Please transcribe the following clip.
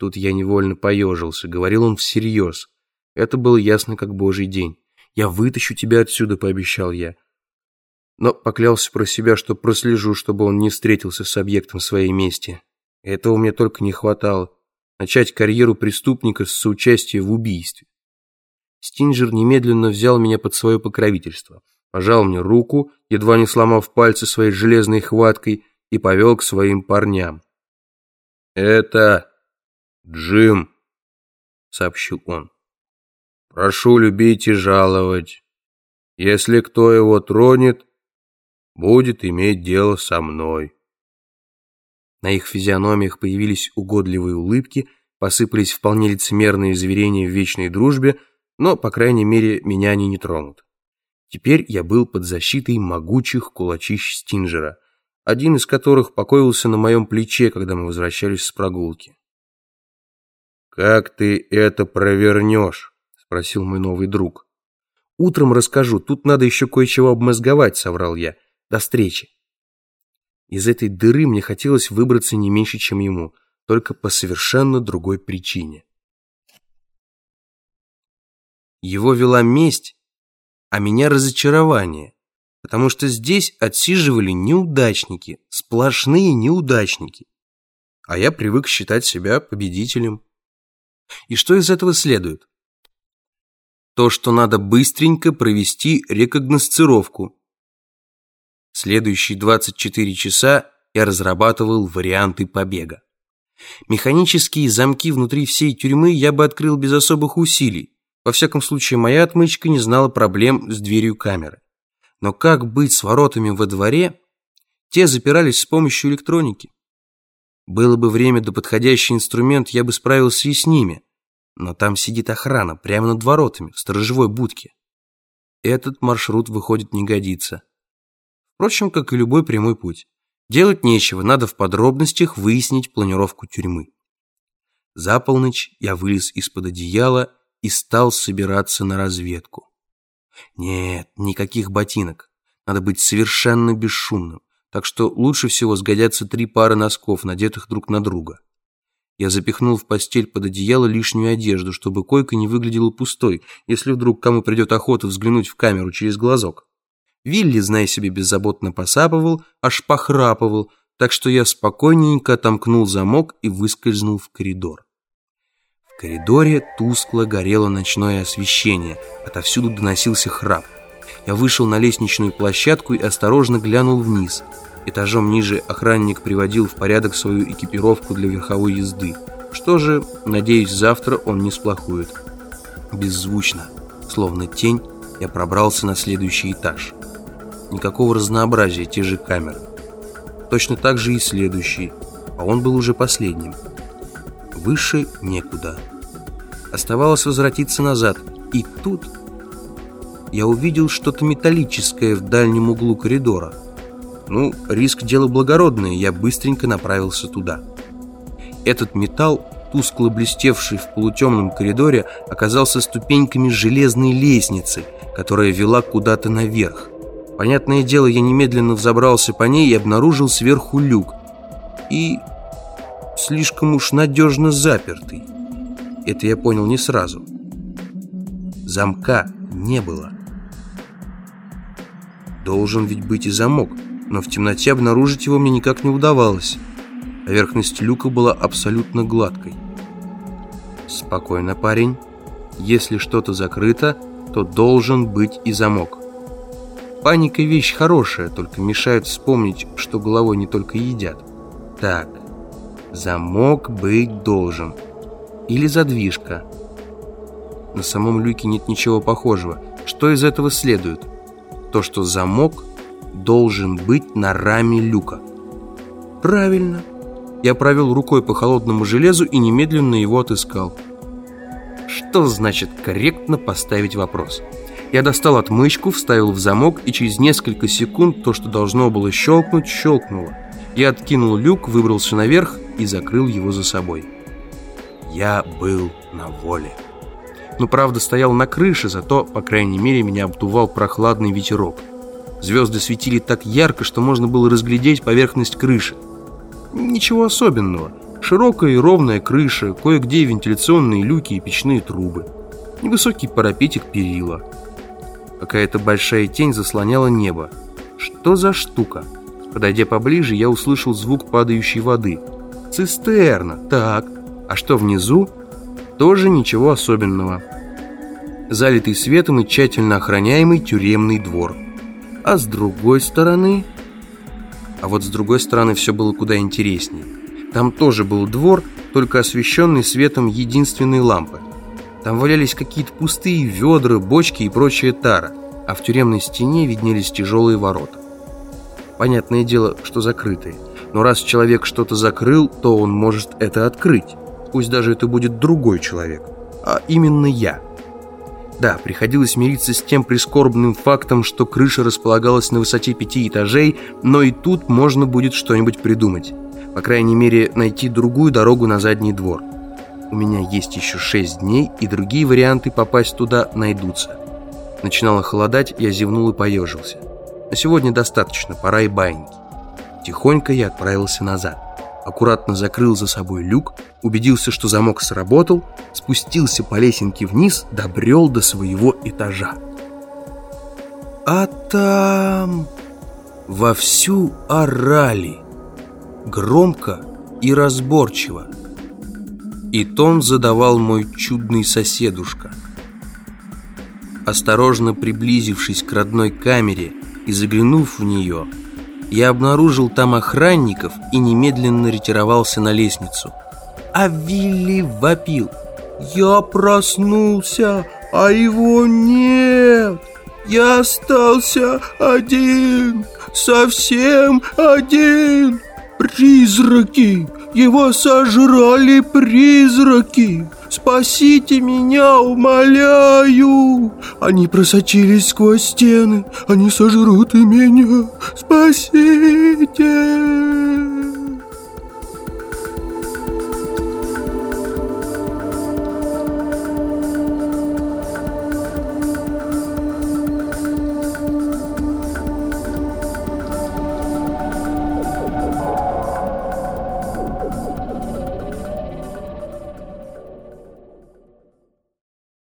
Тут я невольно поежился, говорил он всерьез. Это было ясно, как божий день. «Я вытащу тебя отсюда», — пообещал я. Но поклялся про себя, что прослежу, чтобы он не встретился с объектом своей мести. Этого мне только не хватало. Начать карьеру преступника с соучастия в убийстве. Стинджер немедленно взял меня под свое покровительство, пожал мне руку, едва не сломав пальцы своей железной хваткой, и повел к своим парням. «Это Джим», — сообщил он. «Прошу любить и жаловать. Если кто его тронет, будет иметь дело со мной». На их физиономиях появились угодливые улыбки, посыпались вполне лицемерные заверения в вечной дружбе, но, по крайней мере, меня они не тронут. Теперь я был под защитой могучих кулачищ Стинджера, один из которых покоился на моем плече, когда мы возвращались с прогулки. «Как ты это провернешь?» — спросил мой новый друг. «Утром расскажу, тут надо еще кое-чего обмозговать», — соврал я. «До встречи». Из этой дыры мне хотелось выбраться не меньше, чем ему, только по совершенно другой причине. Его вела месть, а меня разочарование, потому что здесь отсиживали неудачники, сплошные неудачники. А я привык считать себя победителем. И что из этого следует? То, что надо быстренько провести рекогносцировку, Следующие 24 часа я разрабатывал варианты побега. Механические замки внутри всей тюрьмы я бы открыл без особых усилий. Во всяком случае, моя отмычка не знала проблем с дверью камеры. Но как быть с воротами во дворе? Те запирались с помощью электроники. Было бы время да подходящий инструмент, я бы справился и с ними. Но там сидит охрана, прямо над воротами, в сторожевой будке. Этот маршрут, выходит, не годится. Впрочем, как и любой прямой путь. Делать нечего, надо в подробностях выяснить планировку тюрьмы. За полночь я вылез из-под одеяла и стал собираться на разведку. Нет, никаких ботинок. Надо быть совершенно бесшумным, так что лучше всего сгодятся три пары носков, надетых друг на друга. Я запихнул в постель под одеяло лишнюю одежду, чтобы койка не выглядела пустой, если вдруг кому придет охота взглянуть в камеру через глазок. Вилли, зная себе, беззаботно посапывал, аж похрапывал, так что я спокойненько отомкнул замок и выскользнул в коридор. В коридоре тускло горело ночное освещение, отовсюду доносился храп. Я вышел на лестничную площадку и осторожно глянул вниз. Этажом ниже охранник приводил в порядок свою экипировку для верховой езды. Что же, надеюсь, завтра он не сплохует. Беззвучно, словно тень, я пробрался на следующий этаж. Никакого разнообразия, те же камеры. Точно так же и следующий, а он был уже последним. Выше некуда. Оставалось возвратиться назад. И тут я увидел что-то металлическое в дальнем углу коридора. Ну, риск дело благородное, я быстренько направился туда. Этот металл, тускло блестевший в полутемном коридоре, оказался ступеньками железной лестницы, которая вела куда-то наверх. Понятное дело, я немедленно взобрался по ней и обнаружил сверху люк. И слишком уж надежно запертый. Это я понял не сразу. Замка не было. Должен ведь быть и замок, но в темноте обнаружить его мне никак не удавалось. Поверхность люка была абсолютно гладкой. Спокойно, парень. Если что-то закрыто, то должен быть и замок. Паника вещь хорошая, только мешает вспомнить, что головой не только едят. Так, замок быть должен. Или задвижка. На самом люке нет ничего похожего. Что из этого следует? То, что замок должен быть на раме люка. Правильно. Я провел рукой по холодному железу и немедленно его отыскал. Что значит корректно поставить вопрос? Я достал отмычку, вставил в замок, и через несколько секунд то, что должно было щелкнуть, щелкнуло. Я откинул люк, выбрался наверх и закрыл его за собой. Я был на воле. Но, правда, стоял на крыше, зато, по крайней мере, меня обдувал прохладный ветерок. Звезды светили так ярко, что можно было разглядеть поверхность крыши. Ничего особенного. Широкая и ровная крыша, кое-где вентиляционные люки и печные трубы. Невысокий парапетик перила. Какая-то большая тень заслоняла небо. Что за штука? Подойдя поближе, я услышал звук падающей воды. Цистерна, так. А что внизу? Тоже ничего особенного. Залитый светом и тщательно охраняемый тюремный двор. А с другой стороны... А вот с другой стороны все было куда интереснее. Там тоже был двор, только освещенный светом единственной лампы. Там валялись какие-то пустые ведра, бочки и прочая тара, а в тюремной стене виднелись тяжелые ворота. Понятное дело, что закрытые. Но раз человек что-то закрыл, то он может это открыть. Пусть даже это будет другой человек. А именно я. Да, приходилось мириться с тем прискорбным фактом, что крыша располагалась на высоте пяти этажей, но и тут можно будет что-нибудь придумать. По крайней мере, найти другую дорогу на задний двор. У меня есть еще шесть дней, и другие варианты попасть туда найдутся. Начинало холодать, я зевнул и поежился. На сегодня достаточно, пора и баиньки. Тихонько я отправился назад. Аккуратно закрыл за собой люк, убедился, что замок сработал, спустился по лесенке вниз, добрел до своего этажа. А там вовсю орали, громко и разборчиво. И тон задавал мой чудный соседушка. Осторожно приблизившись к родной камере и заглянув в нее, я обнаружил там охранников и немедленно ретировался на лестницу. А Вилли вопил. «Я проснулся, а его нет! Я остался один, совсем один! Призраки! Его сожрали призраки! Спасите меня, умоляю! Они просочились сквозь стены, они сожрут и меня! Спасите!»